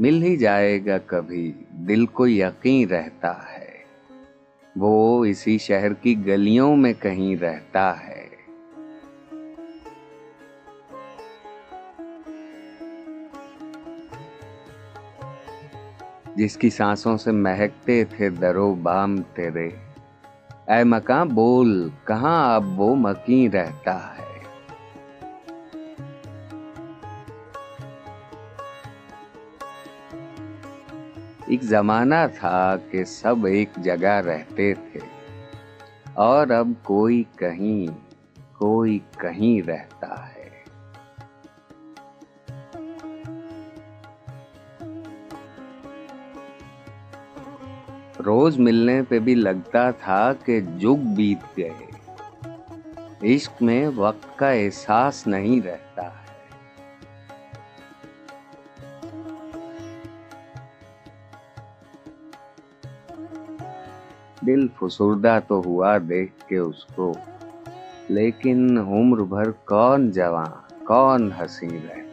مل ہی جائے گا کبھی، دل کو یقین رہتا ہے۔ وہ اسی شہر کی گلیوں میں کہیں رہتا ہے۔ جس کی سانسوں سے مہکتے تھے درو بام تیرے۔ اے مکان بول، کہاں اب وہ مکین رہتا ہے؟ ایک زمانہ تھا کہ سب ایک جگہ رہتے تھے۔ اور اب کوئی کہیں کوئی کہیں رہتا ہے۔ روز ملنے پہ بھی لگتا تھا کہ جگ بیت گئے۔ عشق میں وقت کا احساس نہیں رہتا ہے۔ دل فسردہ تو ہوا دیکھ کے اس کو، لیکن عمر بھر کون جوان، کون حسین ہے